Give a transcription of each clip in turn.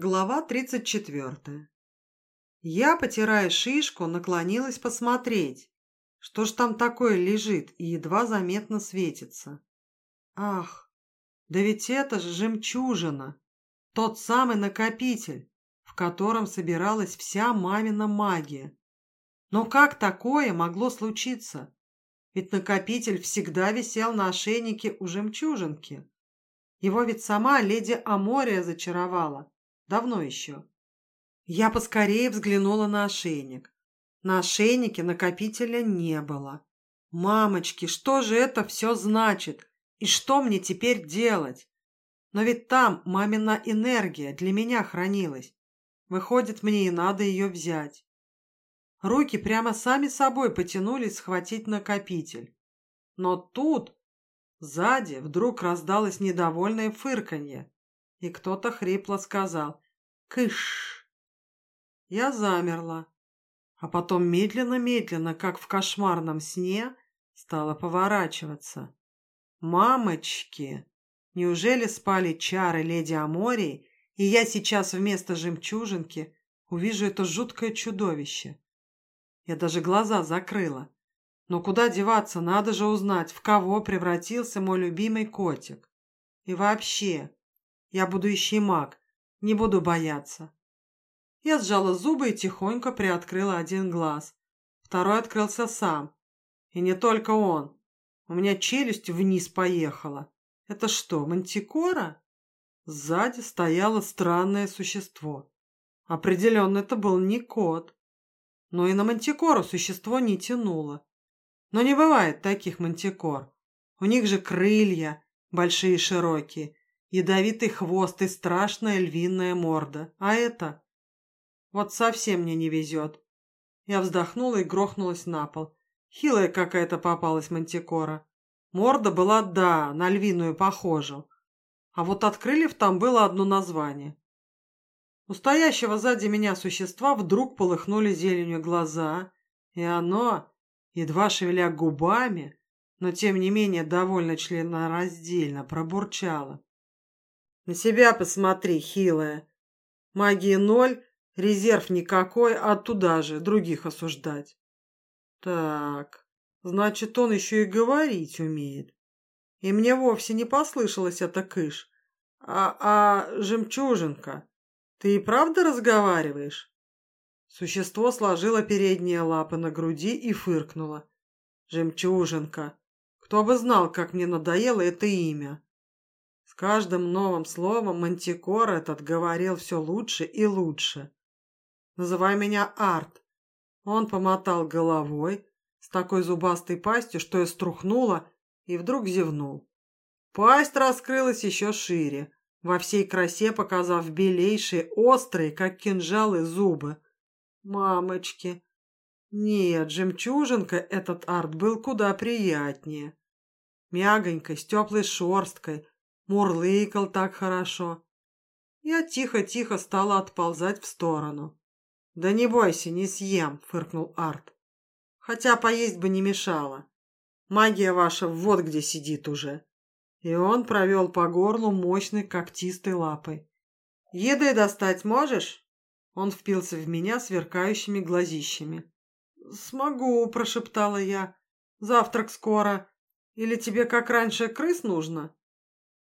Глава тридцать четвертая. Я, потирая шишку, наклонилась посмотреть, что ж там такое лежит и едва заметно светится. Ах, да ведь это же жемчужина, тот самый накопитель, в котором собиралась вся мамина магия. Но как такое могло случиться? Ведь накопитель всегда висел на ошейнике у жемчужинки. Его ведь сама леди Амория зачаровала. Давно еще. Я поскорее взглянула на ошейник. На ошейнике накопителя не было. Мамочки, что же это все значит? И что мне теперь делать? Но ведь там мамина энергия для меня хранилась. Выходит, мне и надо ее взять. Руки прямо сами собой потянулись схватить накопитель. Но тут сзади вдруг раздалось недовольное фырканье и кто-то хрипло сказал «Кыш!». Я замерла, а потом медленно-медленно, как в кошмарном сне, стала поворачиваться. «Мамочки! Неужели спали чары леди Амории, и я сейчас вместо жемчужинки увижу это жуткое чудовище?» Я даже глаза закрыла. Но куда деваться, надо же узнать, в кого превратился мой любимый котик. И вообще, я будущий маг, не буду бояться. Я сжала зубы и тихонько приоткрыла один глаз. Второй открылся сам. И не только он. У меня челюсть вниз поехала. Это что, мантикора? Сзади стояло странное существо. Определенно, это был не кот. Но и на мантикору существо не тянуло. Но не бывает таких мантикор. У них же крылья большие и широкие, ядовитый хвост и страшная львиная морда. А это... Вот совсем мне не везет. Я вздохнула и грохнулась на пол. Хилая какая-то попалась мантикора. Морда была, да, на львиную похожа. А вот от крыльев там было одно название. У стоящего сзади меня существа вдруг полыхнули зеленью глаза, и оно, едва шевеля губами, но тем не менее довольно членораздельно пробурчало. На себя посмотри, хилая. Магии ноль, резерв никакой, а туда же других осуждать. Так, значит, он еще и говорить умеет. И мне вовсе не послышалось это кыш. А, а жемчужинка, ты и правда разговариваешь? Существо сложило передние лапы на груди и фыркнуло. Жемчужинка. Кто бы знал, как мне надоело это имя каждым новым словом мантикор этот говорил все лучше и лучше. «Называй меня Арт». Он помотал головой с такой зубастой пастью, что я струхнула и вдруг зевнул. Пасть раскрылась еще шире, во всей красе показав белейшие, острые, как кинжалы, зубы. Мамочки! Нет, жемчужинка этот арт был куда приятнее. Мягонькой, с теплой шерсткой, мурлыкал так хорошо. Я тихо-тихо стала отползать в сторону. «Да не бойся, не съем», — фыркнул Арт. «Хотя поесть бы не мешало. Магия ваша вот где сидит уже». И он провел по горлу мощной когтистой лапой. «Еды достать можешь?» Он впился в меня сверкающими глазищами. «Смогу», — прошептала я. «Завтрак скоро. Или тебе, как раньше, крыс нужно?»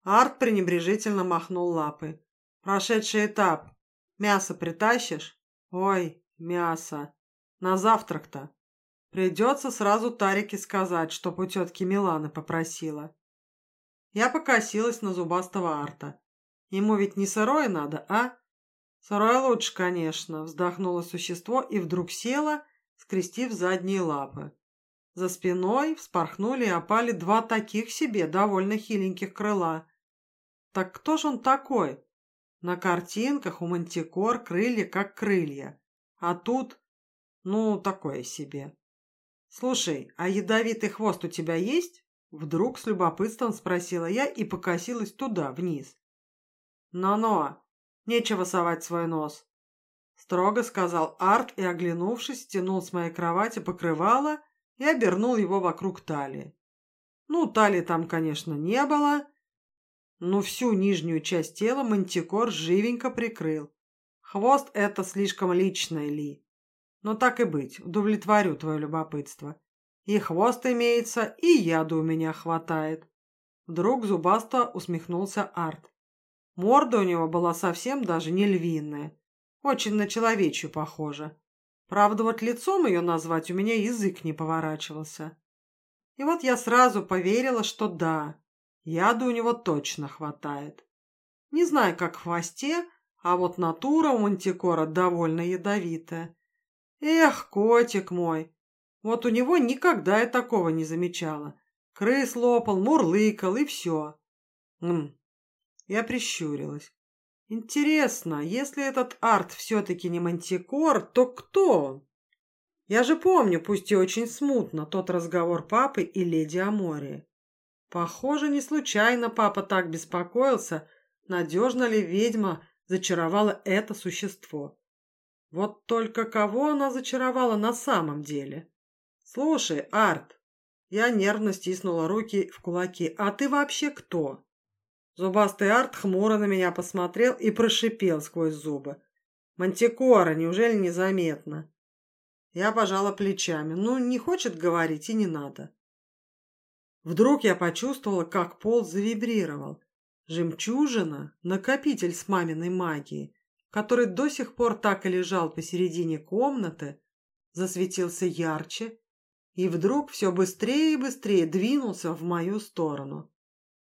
Арт пренебрежительно махнул лапой. «Прошедший этап. Мясо притащишь?» «Ой, мясо. На завтрак-то. Придется сразу Тарике сказать, чтоб у тетки Миланы попросила». Я покосилась на зубастого Арта. Ему ведь не сырое надо, а? Сырое лучше, конечно, вздохнуло существо и вдруг село, скрестив задние лапы. За спиной вспорхнули и опали два таких себе довольно хиленьких крыла. Так кто же он такой? На картинках у мантикор крылья как крылья. А тут, ну, такое себе. Слушай, а ядовитый хвост у тебя есть? Вдруг с любопытством спросила я и покосилась туда, вниз. «Но-но, нечего совать свой нос», — строго сказал Арт и, оглянувшись, стянул с моей кровати покрывало и обернул его вокруг талии. Ну, талии там, конечно, не было, но всю нижнюю часть тела мантикор живенько прикрыл. Хвост – это слишком личное, Ли. Но так и быть, удовлетворю твое любопытство. И хвост имеется, и яду у меня хватает. Вдруг зубасто усмехнулся Арт. Морда у него была совсем даже не львиная. Очень на человечью похожа. Правда, вот лицом ее назвать у меня язык не поворачивался. И вот я сразу поверила, что да, яда у него точно хватает. Не знаю, как в хвосте, а вот натура у мантикора довольно ядовитая. Эх, котик мой, вот у него никогда я такого не замечала. Крыс лопал, мурлыкал и все. М я прищурилась. Интересно, если этот арт все-таки не мантикор, то кто он? Я же помню, пусть и очень смутно, тот разговор папы и леди Амори. Похоже, не случайно папа так беспокоился, надежно ли ведьма зачаровала это существо. Вот только кого она зачаровала на самом деле? Слушай, Арт, я нервно стиснула руки в кулаки. А ты вообще кто? Зубастый Арт хмуро на меня посмотрел и прошипел сквозь зубы. «Мантикора, неужели незаметно?» Я пожала плечами. Ну, не хочет говорить и не надо. Вдруг я почувствовала, как пол завибрировал. Жемчужина, накопитель с маминой магией, который до сих пор так и лежал посередине комнаты, засветился ярче и вдруг все быстрее и быстрее двинулся в мою сторону.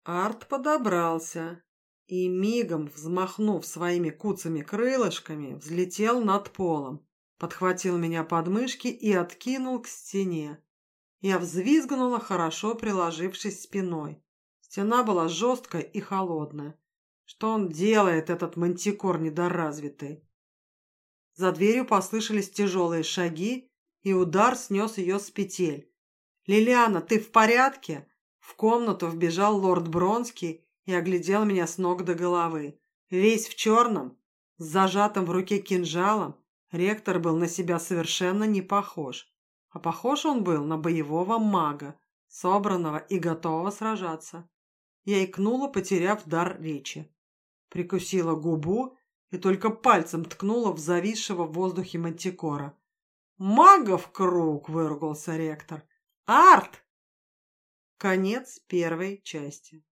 Арт подобрался и, мигом взмахнув своими куцами крылышками, взлетел над полом, подхватил меня под мышки и откинул к стене. Я взвизгнула, хорошо приложившись спиной. Стена была жесткая и холодная. Что он делает, этот мантикор недоразвитый? За дверью послышались тяжелые шаги, и удар снес ее с петель. «Лилиана, ты в порядке?» В комнату вбежал лорд Бронский и оглядел меня с ног до головы. Весь в черном, с зажатым в руке кинжалом, ректор был на себя совершенно не похож. А похож он был на боевого мага, собранного и готового сражаться. Я икнула, потеряв дар речи. Прикусила губу и только пальцем ткнула в зависшего в воздухе мантикора. «Магов круг!» – выругался ректор. «Арт!» Конец первой части.